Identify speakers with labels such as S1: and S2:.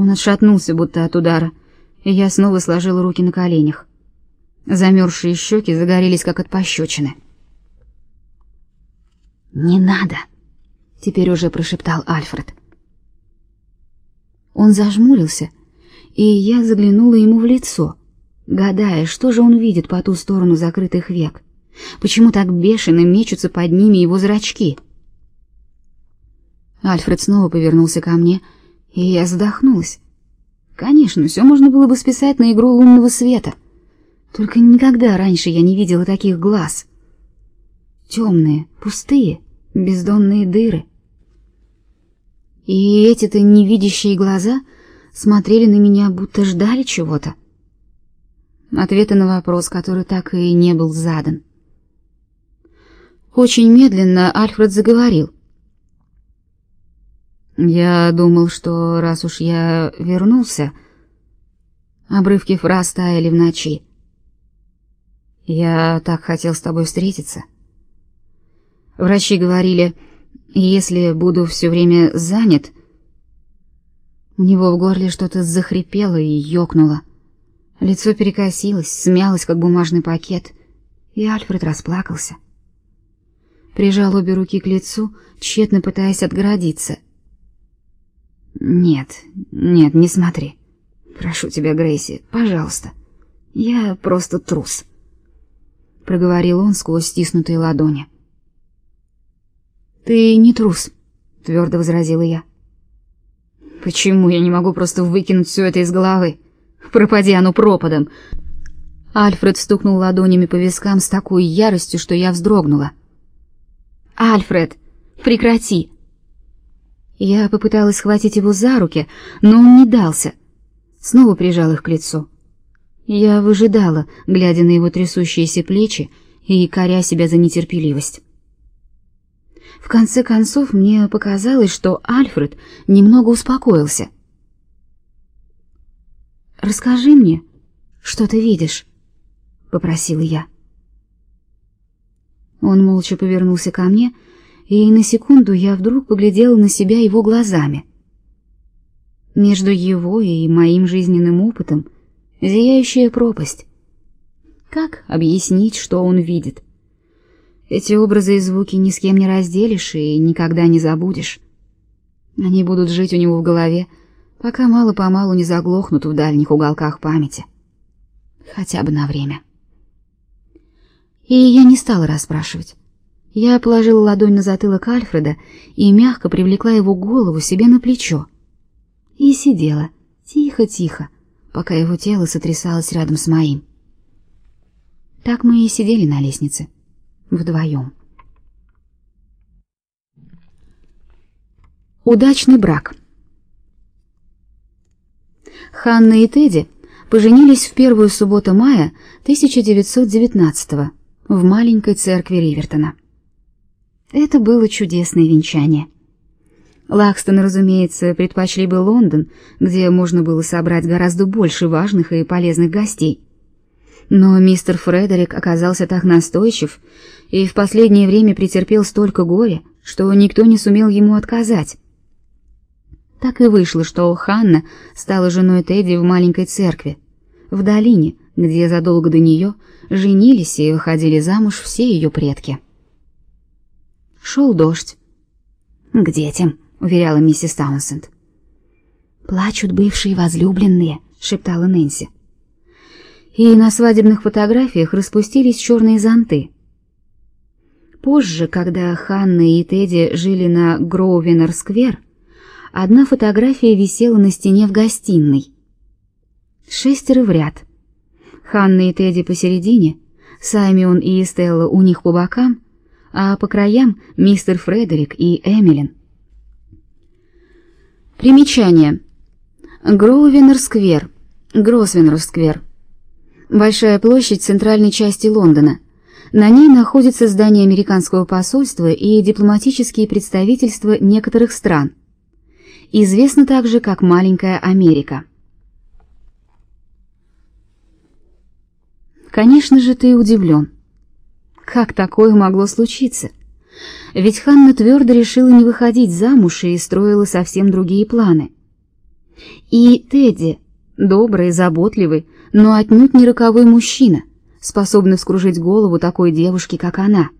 S1: Он отшатнулся, будто от удара, и я снова сложила руки на коленях. Замерзшие щеки загорелись, как от пощечины. «Не надо!» — теперь уже прошептал Альфред. Он зажмурился, и я заглянула ему в лицо, гадая, что же он видит по ту сторону закрытых век. Почему так бешено мечутся под ними его зрачки? Альфред снова повернулся ко мне, и я задохнулась. Конечно, все можно было бы списать на игру лунного света. Только никогда раньше я не видела таких глаз. Темные, пустые, бездонные дыры. И эти-то невидящие глаза смотрели на меня, будто ждали чего-то. Ответа на вопрос, который так и не был задан. Очень медленно Альфред заговорил. Я думал, что раз уж я вернулся, обрывки фраз таяли в ночи. Я так хотел с тобой встретиться. Врачи говорили, если буду все время занят... У него в горле что-то захрипело и ёкнуло. Лицо перекосилось, смялось, как бумажный пакет, и Альфред расплакался. Прижал обе руки к лицу, тщетно пытаясь отгородиться. «Нет, нет, не смотри. Прошу тебя, Грейси, пожалуйста. Я просто трус», — проговорил он сквозь стиснутые ладони. «Ты не трус», — твердо возразила я. «Почему я не могу просто выкинуть все это из головы? Пропади оно пропадом!» Альфред стукнул ладонями по вискам с такой яростью, что я вздрогнула. «Альфред, прекрати!» Я попыталась схватить его за руки, но он не дался. Снова прижал их к лицу. Я выжидала, глядя на его трясущиеся плечи и коря себя за нетерпеливость. В конце концов, мне показалось, что Альфред немного успокоился. «Расскажи мне, что ты видишь?» — попросила я. Он молча повернулся ко мне, и на секунду я вдруг поглядела на себя его глазами. Между его и моим жизненным опытом зияющая пропасть. Как объяснить, что он видит? Эти образы и звуки ни с кем не разделишь и никогда не забудешь. Они будут жить у него в голове, пока мало-помалу не заглохнут в дальних уголках памяти. Хотя бы на время. И я не стала расспрашивать. Я положила ладонь на затылок Альфреда и мягко привлекла его голову себе на плечо. И сидела, тихо-тихо, пока его тело сотрясалось рядом с моим. Так мы и сидели на лестнице вдвоем. Удачный брак. Ханна и Тедди поженились в первую субботу мая 1919 в маленькой церкви Ривертона. Это было чудесное венчание. Лакстоны, разумеется, предпочли бы Лондон, где можно было собрать гораздо больше важных и полезных гостей. Но мистер Фредерик оказался так настойчив и в последнее время претерпел столько горя, что никто не сумел ему отказать. Так и вышло, что Ханна стала женой Тедди в маленькой церкви, в долине, где задолго до нее женились и выходили замуж все ее предки. Шел дождь. «К детям», — уверяла миссис Таунсенд. «Плачут бывшие возлюбленные», — шептала Нэнси и на свадебных фотографиях распустились черные зонты. Позже, когда Ханна и Тедди жили на Гроувенер-сквер, одна фотография висела на стене в гостиной. Шестеро в ряд. Ханна и Тедди посередине, Саймон и Эстелла у них по бокам, а по краям мистер Фредерик и Эмилин. Примечание. Гроувенер-сквер, Гросвенер-сквер. Большая площадь центральной части Лондона. На ней находится здание американского посольства и дипломатические представительства некоторых стран. Известно также как Маленькая Америка. Конечно же, ты удивлен. Как такое могло случиться? Ведь Ханна твердо решила не выходить замуж и строила совсем другие планы. И Тедди, добрый, заботливый, но отнюдь не роковой мужчина, способный вскружить голову такой девушке, как она —